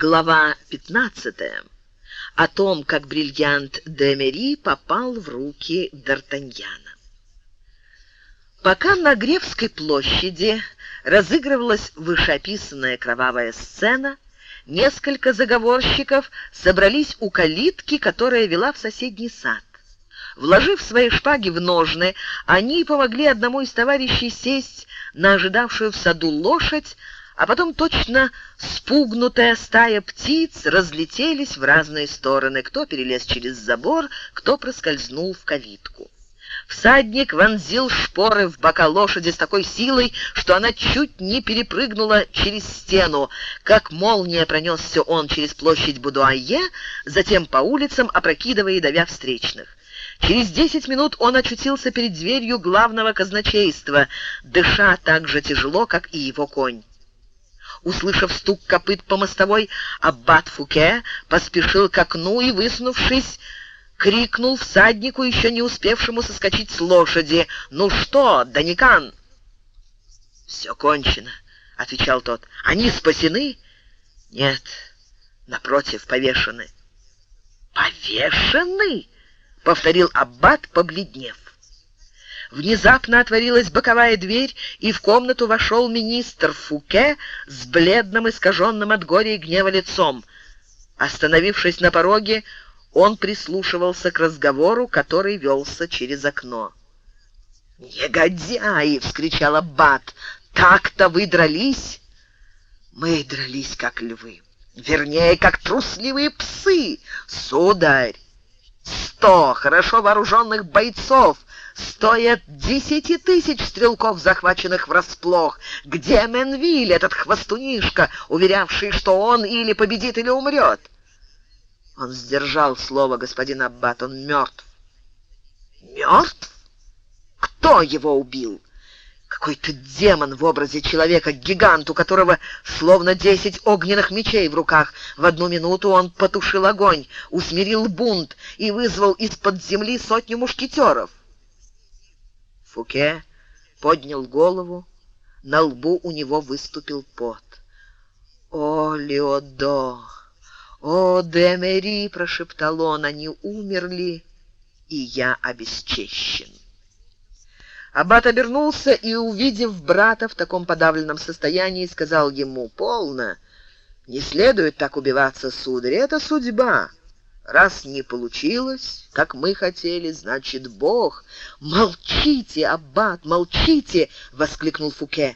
Глава 15. О том, как бриллиант Демери попал в руки Д'Артаньяна. Пока на Гревской площади разыгрывалась вышеописанная кровавая сцена, несколько заговорщиков собрались у калитки, которая вела в соседний сад. Вложив свои шпаги в ножны, они помогли одному из товарищей сесть на ожидавшую в саду лошадь, а потом точно спугнутая стая птиц разлетелись в разные стороны. Кто перелез через забор, кто проскользнул в калитку. Всадник вонзил шпоры в бока лошади с такой силой, что она чуть не перепрыгнула через стену. Как молния пронесся он через площадь Будуае, затем по улицам, опрокидывая и давя встречных. Через десять минут он очутился перед дверью главного казначейства, дыша так же тяжело, как и его конь. Услышав стук копыт по мостовой, аббат Фуке поспешил к окну и, высунувшись, крикнул всаднику, еще не успевшему соскочить с лошади. «Ну что, Даникан?» «Все кончено», — отвечал тот. «Они спасены?» «Нет, напротив, повешены». «Повешены?» — повторил аббат, побледнев. Внезапно отворилась боковая дверь, и в комнату вошел министр Фуке с бледным, искаженным от горя и гнева лицом. Остановившись на пороге, он прислушивался к разговору, который велся через окно. «Негодяи!» — вскричал Аббат. «Так-то вы дрались?» «Мы дрались, как львы. Вернее, как трусливые псы, сударь. Сто хорошо вооруженных бойцов стоят десяти тысяч стрелков, захваченных врасплох. Где Менвиль, этот хвостунишка, уверявший, что он или победит, или умрет? Он сдержал слово, господин Аббат, он мертв. Мертв? Кто его убил? Какой-то демон в образе человека, гигант, у которого словно десять огненных мечей в руках. В одну минуту он потушил огонь, усмирил бунт и вызвал из-под земли сотню мушкетеров. Фуке поднял голову, на лбу у него выступил пот. «О, Леодо! О, Демери!» — прошептал он. «Они умерли, и я обесчещен». Аббат обернулся и, увидев брата в таком подавленном состоянии, сказал ему, «Полно! Не следует так убиваться, сударь, это судьба. Раз не получилось, как мы хотели, значит, Бог. Молчите, аббат, молчите, воскликнул Фуке.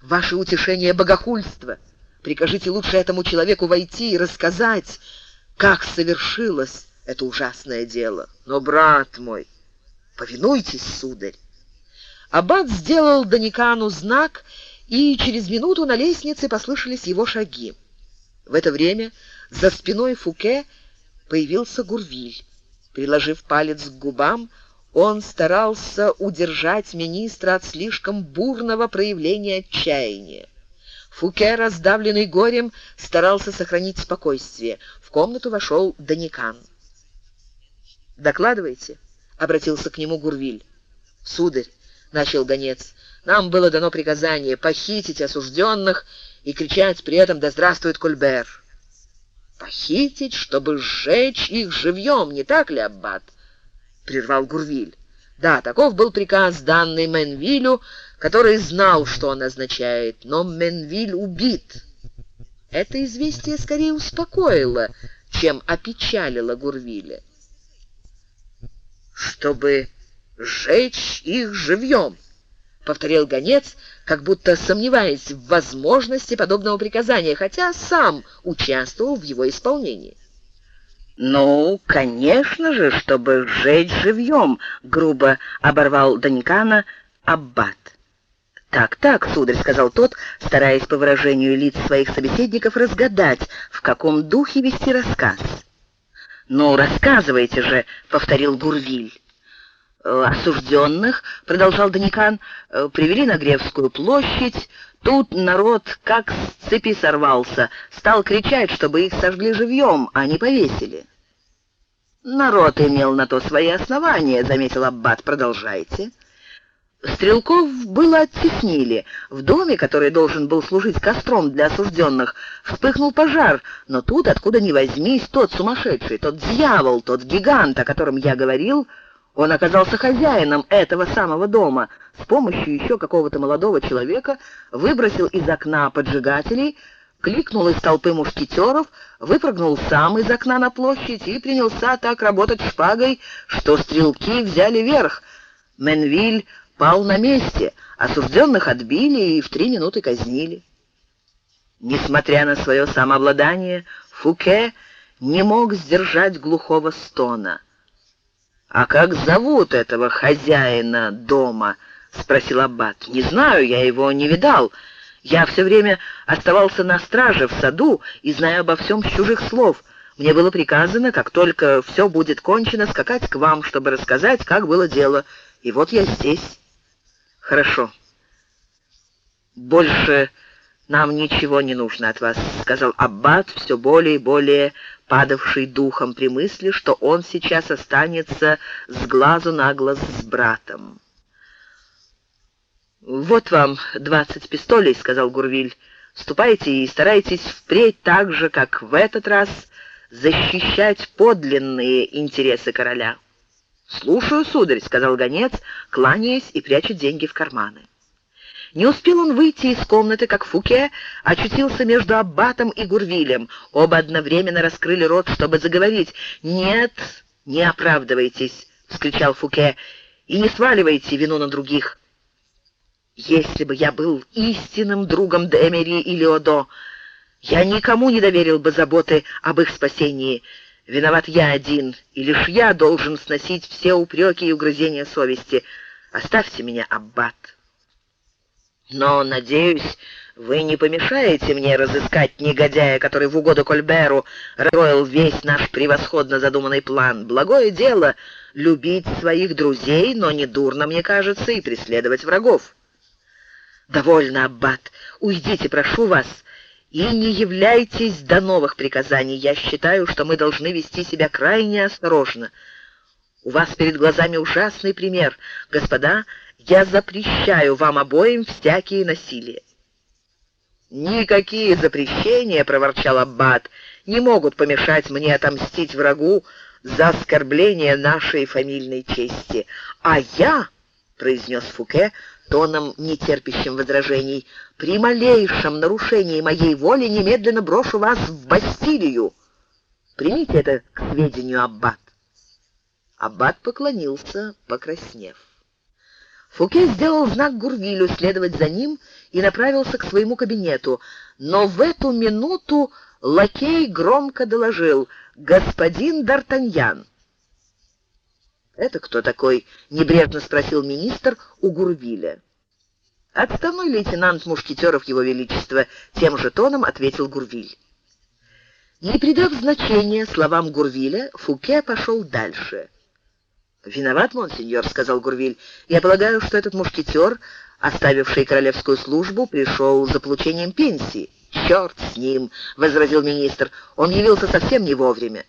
Ваше утешение богохульство. Прикажите лучше этому человеку войти и рассказать, как совершилось это ужасное дело. Но, брат мой, повинуйтесь, сударь. Аббат сделал Даникану знак, и через минуту на лестнице послышались его шаги. В это время за спиной Фуке появился Гурвиль. Приложив палец к губам, он старался удержать министра от слишком бурного проявления отчаяния. Фуке, раздавленный горем, старался сохранить спокойствие. В комнату вошел Даникан. «Докладывайте», — обратился к нему Гурвиль. «Сударь», — начал гонец, — «нам было дано приказание похитить осужденных и кричать при этом «Да здравствует Кольбер!» Похитить, чтобы сжечь их живьем, не так ли, Аббат? Прервал Гурвиль. Да, таков был приказ, данный Менвилю, который знал, что он означает, но Менвиль убит. Это известие скорее успокоило, чем опечалило Гурвиля. Чтобы сжечь их живьем. — повторил гонец, как будто сомневаясь в возможности подобного приказания, хотя сам участвовал в его исполнении. «Ну, конечно же, чтобы сжечь живьем», — грубо оборвал Данькана Аббат. «Так, так, сударь», — сказал тот, стараясь по выражению лиц своих собеседников разгадать, в каком духе вести рассказ. «Ну, рассказывайте же», — повторил Гурвиль. Э, осужденных, продолжал Даникан, э, привели на Гревскую площадь. Тут народ как с цепи сорвался, стал кричать, чтобы их сожгли живьем, а не повесили. Народ имел на то свои основания, заметил Аббат. Продолжайте. Стрелков было оттеснили. В доме, который должен был служить костром для осужденных, вспыхнул пожар, но тут, откуда ни возьмись, тот сумасшедший, тот дьявол, тот гигант, о котором я говорил, он оказался хозяином этого самого дома. С помощью еще какого-то молодого человека выбросил из окна поджигателей, кликнул из толпы мушкетеров, выпрыгнул сам из окна на площадь и принялся так работать шпагой, что стрелки взяли верх. Менвиль пал на месте, осужденных отбили и в три минуты казнили. Несмотря на свое самообладание, Фуке не мог сдержать глухого стона. «А как зовут этого хозяина дома?» — спросил Аббат. «Не знаю, я его не видал. Я все время оставался на страже в саду и знаю обо всем с чужих слов. Мне было приказано, как только все будет кончено, скакать к вам, чтобы рассказать, как было дело. И вот я здесь». «Хорошо. Больше нам ничего не нужно от вас», — сказал Аббат, все более и более падавший духом при мысли, что он сейчас останется с глазу на глаз с братом. «Вот вам двадцать пистолей», — сказал Гурвиль. «Ступайте и старайтесь впредь так же, как в этот раз, защищать подлинные интересы короля». «Слушаю, сударь», — сказал гонец, кланяясь и пряча деньги в карманы. Не успел он выйти из комнаты, как Фуке очутился между Аббатом и Гурвилем. Оба одновременно раскрыли рот, чтобы заговорить. «Нет, не оправдывайтесь», — вскричал Фуке, — «и не сваливайте вину на других». «Если бы я был истинным другом Демери и Леодо, я никому не доверил бы заботы об их спасении». Виноват я один, и лишь я должен сносить все упреки и угрызения совести. Оставьте меня, Аббат. Но, надеюсь, вы не помешаете мне разыскать негодяя, который в угоду Кольберу расстроил весь наш превосходно задуманный план. Благое дело — любить своих друзей, но не дурно, мне кажется, и преследовать врагов. «Довольно, Аббат. Уйдите, прошу вас и не являйтесь до новых приказаний. Я считаю, что мы должны вести себя крайне осторожно. У вас перед глазами ужасный пример. Господа, я запрещаю вам обоим всякие насилия. «Никакие запрещения, — проворчал Аббат, — не могут помешать мне отомстить врагу за оскорбление нашей фамильной чести. А я, — произнес Фуке, тоном, нетерпящим возражений, «при малейшем нарушении моей воли немедленно брошу вас в Бастилию. Примите это к сведению, Аббат». Аббат поклонился, покраснев. Фуке сделал знак Гурвилю следовать за ним и направился к своему кабинету, но в эту минуту лакей громко доложил «Господин Д'Артаньян». «Это кто такой?» — небрежно спросил министр у Гурвиля. «Отставной лейтенант мушкетеров Его Величества», — тем же тоном ответил Гурвиль. Не придав значения словам Гурвиля, Фуке пошел дальше. «Виноват, монсеньор», — сказал Гурвиль. «Я полагаю, что этот мушкетер, оставивший королевскую службу, пришел за получением пенсии». «Черт с ним!» — возразил министр. «Он явился совсем не вовремя».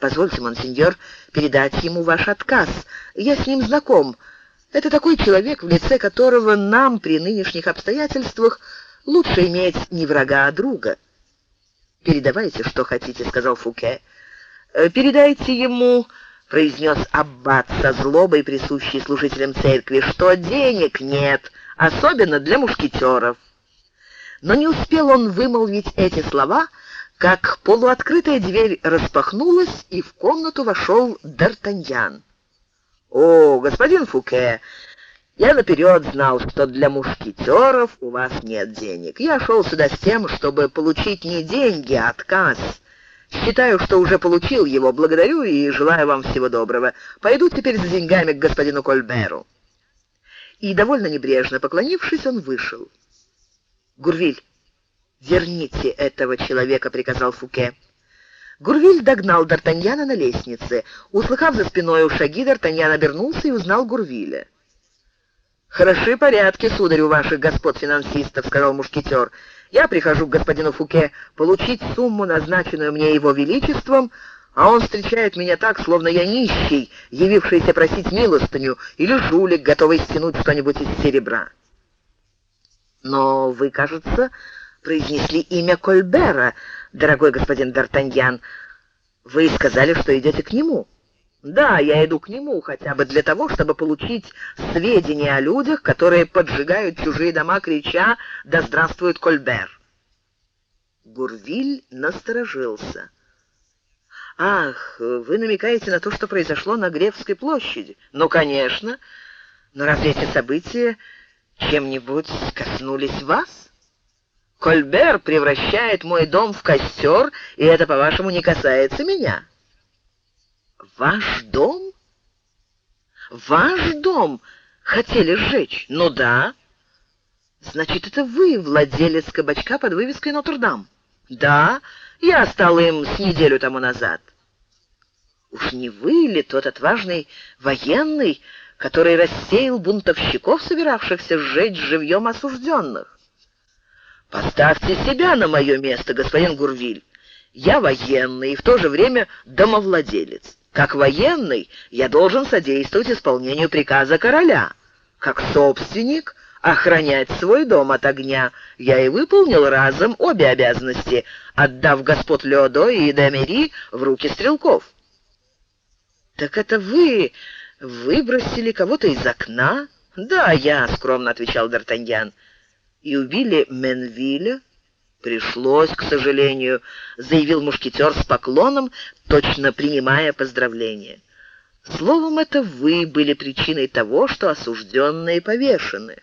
Позвольте, монсеньор, передать ему ваш отказ. Я с ним знаком. Это такой человек, в лице которого нам при нынешних обстоятельствах лучше иметь не врага, а друга. «Передавайте, что хотите», — сказал Фуке. «Э, «Передайте ему...» — произнес Аббат со злобой, присущей служителям церкви, что денег нет, особенно для мушкетеров. Но не успел он вымолвить эти слова — как полуоткрытая дверь распахнулась, и в комнату вошел Д'Артаньян. «О, господин Фуке, я наперед знал, что для мушкетеров у вас нет денег. Я шел сюда с тем, чтобы получить не деньги, а отказ. Считаю, что уже получил его. Благодарю и желаю вам всего доброго. Пойду теперь за деньгами к господину Кольберу». И довольно небрежно поклонившись, он вышел. «Гурвиль, «Верните этого человека», — приказал Фуке. Гурвиль догнал Д'Артаньяна на лестнице. Услыхав за спиной шаги, Д'Артаньян обернулся и узнал Гурвиля. «Хороши порядки, сударь, у ваших господ финансистов», — сказал мушкетер. «Я прихожу к господину Фуке получить сумму, назначенную мне его величеством, а он встречает меня так, словно я нищий, явившийся просить милостыню, или жулик, готовый стянуть что-нибудь из серебра. Но вы, кажется, произнесли имя Кольбера, дорогой господин Д'Артаньян. Вы сказали, что идете к нему. Да, я иду к нему хотя бы для того, чтобы получить сведения о людях, которые поджигают чужие дома, крича «Да здравствует Кольбер!». Гурвиль насторожился. «Ах, вы намекаете на то, что произошло на Гревской площади?» «Ну, конечно. Но разве эти события чем-нибудь коснулись вас?» «Кольбер превращает мой дом в костер, и это, по-вашему, не касается меня?» «Ваш дом? Ваш дом хотели сжечь? Ну да». «Значит, это вы владелец кабачка под вывеской Нотр-Дам?» «Да, я стал им с неделю тому назад». «Уж не вы ли тот отважный военный, который рассеял бунтовщиков, собиравшихся сжечь живьем осужденных?» «Поставьте себя на мое место, господин Гурвиль. Я военный и в то же время домовладелец. Как военный я должен содействовать исполнению приказа короля. Как собственник охранять свой дом от огня. Я и выполнил разом обе обязанности, отдав господ Леодо и Демери в руки стрелков. «Так это вы выбросили кого-то из окна?» «Да, я», — скромно отвечал Д'Артаньян. «И убили Менвиля?» «Пришлось, к сожалению», — заявил мушкетер с поклоном, точно принимая поздравления. «Словом, это вы были причиной того, что осужденные повешены».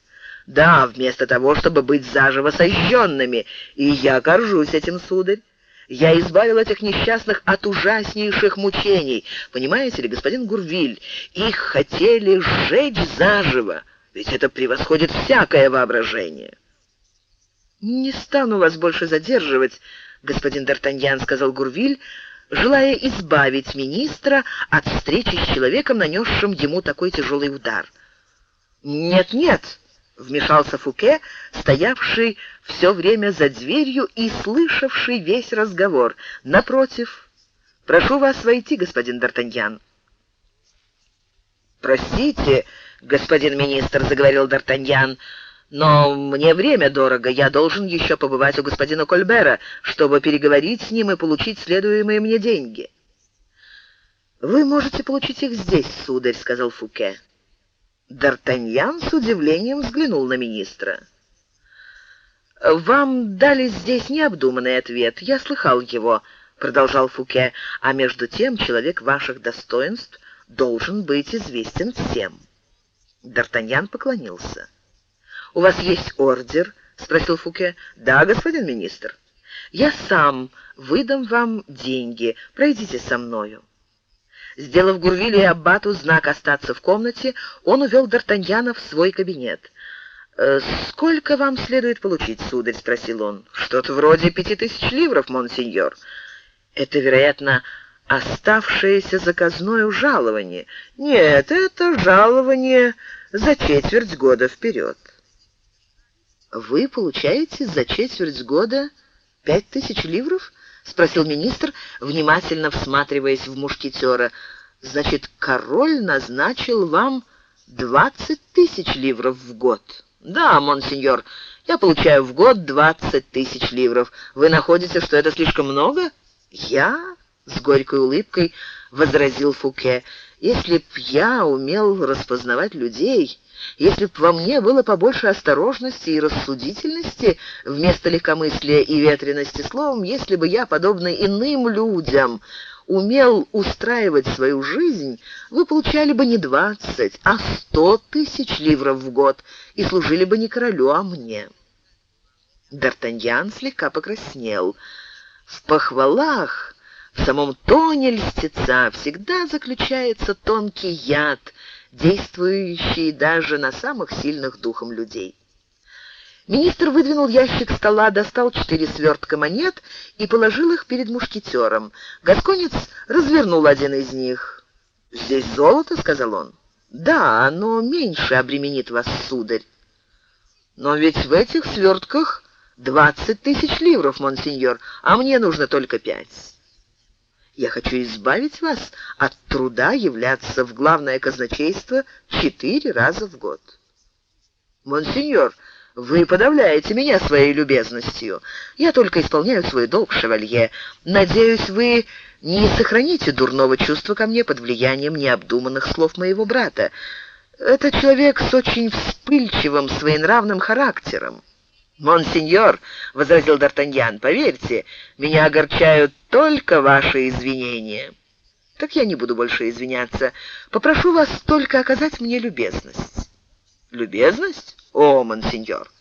Да, вместо того, чтобы быть заживо сожженными. И я горжусь этим, сударь. Я избавил этих несчастных от ужаснейших мучений. Понимаете ли, господин Гурвиль, их хотели сжечь заживо, ведь это превосходит всякое воображение. «Не стану вас больше задерживать, господин Д'Артаньян», — сказал Гурвиль, желая избавить министра от встречи с человеком, нанесшим ему такой тяжелый удар. «Нет-нет», вмешался Фуке, стоявший все время за дверью и слышавший весь разговор. Напротив, прошу вас войти, господин Д'Артаньян. Простите, господин министр, заговорил Д'Артаньян. Но мне время дорого, я должен еще побывать у господина Кольбера, чтобы переговорить с ним и получить следуемые мне деньги. Вы можете получить их здесь, сударь, сказал Фуке. Д'Артаньян с удивлением взглянул на министра. «Вам дали здесь необдуманный ответ. Я слыхал его», — продолжал Фуке, «а между тем человек ваших достоинств должен быть известен всем». Д'Артаньян поклонился. «У вас есть ордер?» — спросил Фуке. «Да, господин министр. Я сам выдам вам деньги. Пройдите со мною». Сделав Гурвиле и Аббату знак остаться в комнате, он увел Д'Артаньяна в свой кабинет. «Э, «Сколько вам следует получить, сударь?» — спросил он. «Что-то вроде пяти тысяч ливров, монсеньор. Это, вероятно, оставшееся заказное жалование. Нет, это жалование за четверть года вперед». «Вы получаете за четверть года пять тысяч ливров?» — спросил министр, внимательно всматриваясь в мушкетера. «Значит, король назначил вам двадцать тысяч ливров в год?» «Да, монсеньор, я получаю в год двадцать тысяч ливров. Вы находите, что это слишком много?» «Я?» — с горькой улыбкой возразил Фуке. «Если б я умел распознавать людей...» Если б во мне было побольше осторожности и рассудительности вместо легкомыслия и ветрености, словом, если бы я, подобно иным людям, умел устраивать свою жизнь, вы получали бы не двадцать, а сто тысяч ливров в год и служили бы не королю, а мне». Д'Артаньян слегка покраснел. В похвалах, в самом тоне льстеца всегда заключается тонкий яд — действующие даже на самых сильных духом людей. Министр выдвинул ящик стола, достал четыре свертка монет и положил их перед мушкетером. Гасконец развернул один из них. «Здесь золото?» — сказал он. «Да, оно меньше обременит вас, сударь». «Но ведь в этих свертках двадцать тысяч ливров, монсеньор, а мне нужно только пять». Я хочу избавить вас от труда являться в главное казначейство четыре раза в год. Монсеньор, вы подавляете меня своей любезностью. Я только исполняю свой долг, шевалье. Надеюсь, вы не сохраните дурного чувства ко мне под влиянием необдуманных слов моего брата. Это человек с очень вспыльчивым, своенравным характером. «Монсеньор», — возразил Д'Артаньян, — «поверьте, меня огорчают только ваши извинения». «Так я не буду больше извиняться. Попрошу вас только оказать мне любезность». «Любезность? О, монсеньор!»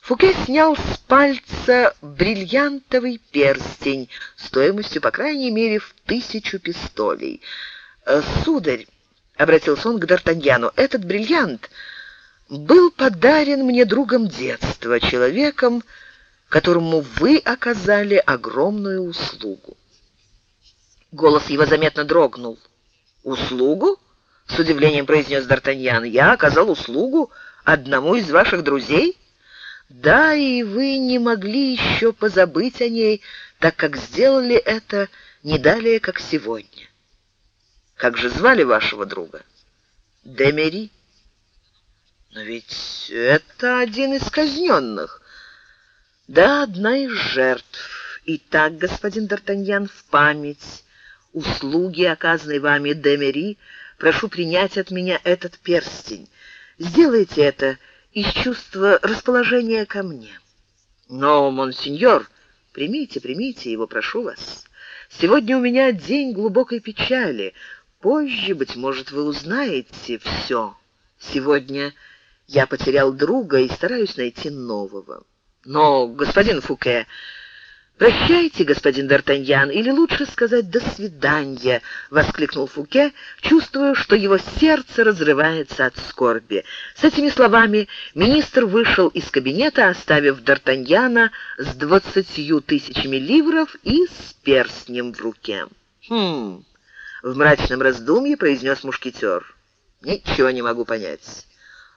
Фуке снял с пальца бриллиантовый перстень стоимостью, по крайней мере, в тысячу пистолей. «Э, «Сударь», — обратился он к Д'Артаньяну, — «этот бриллиант...» был подарен мне другом детства, человеком, которому вы оказали огромную услугу. Голос его заметно дрогнул. «Услугу?» — с удивлением произнес Д'Артаньян. «Я оказал услугу одному из ваших друзей?» «Да, и вы не могли еще позабыть о ней, так как сделали это не далее, как сегодня». «Как же звали вашего друга?» «Демери». Но ведь это один из казненных. Да, одна из жертв. Итак, господин Д'Артаньян, в память услуги, оказанной вами Демери, прошу принять от меня этот перстень. Сделайте это из чувства расположения ко мне. Но, монсеньор, примите, примите его, прошу вас. Сегодня у меня день глубокой печали. Позже, быть может, вы узнаете все. Сегодня я потерял друга и стараюсь найти нового. Но, господин Фуке, «Прощайте, господин Д'Артаньян, или лучше сказать «до свидания», — воскликнул Фуке, чувствуя, что его сердце разрывается от скорби. С этими словами министр вышел из кабинета, оставив Д'Артаньяна с двадцатью тысячами ливров и с перстнем в руке. «Хм...» — в мрачном раздумье произнес мушкетер. «Ничего не могу понять».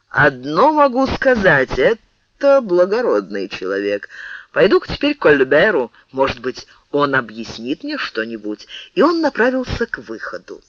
Одно могу сказать, это благородный человек. Пойду-ка теперь к Кольберу, может быть, он объяснит мне что-нибудь. И он направился к выходу.